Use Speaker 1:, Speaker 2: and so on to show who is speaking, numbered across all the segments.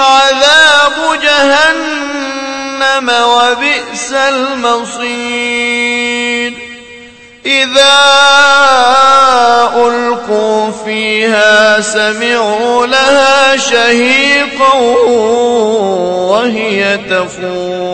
Speaker 1: عذاب جهنم وبئس المصير. إذا ألقوا فيها سمعوا لها شهيقا وهي تفور.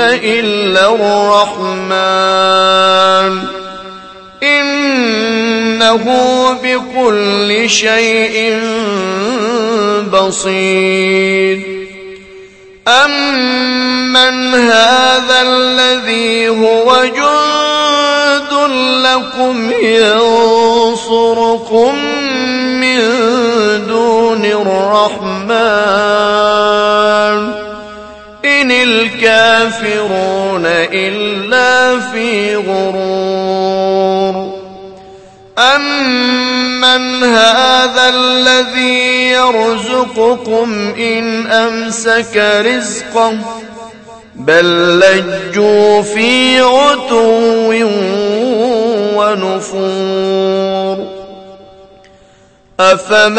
Speaker 1: إلا الرحمن. إنه بكل شيء بصير. أمن هذا الذي هو جند لكم ينصركم. غرور أمن هذا الذي يرزقكم إن أمسك رزقه بل لجوا في عتو ونفور أفمن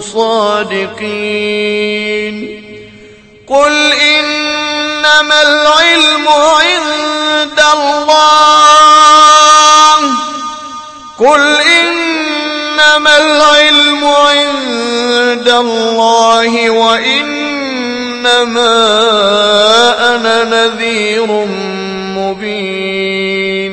Speaker 1: صادقين. قل إنما العلم عند الله. قل إنما العلم عند الله وإنما أنا نذير مبين.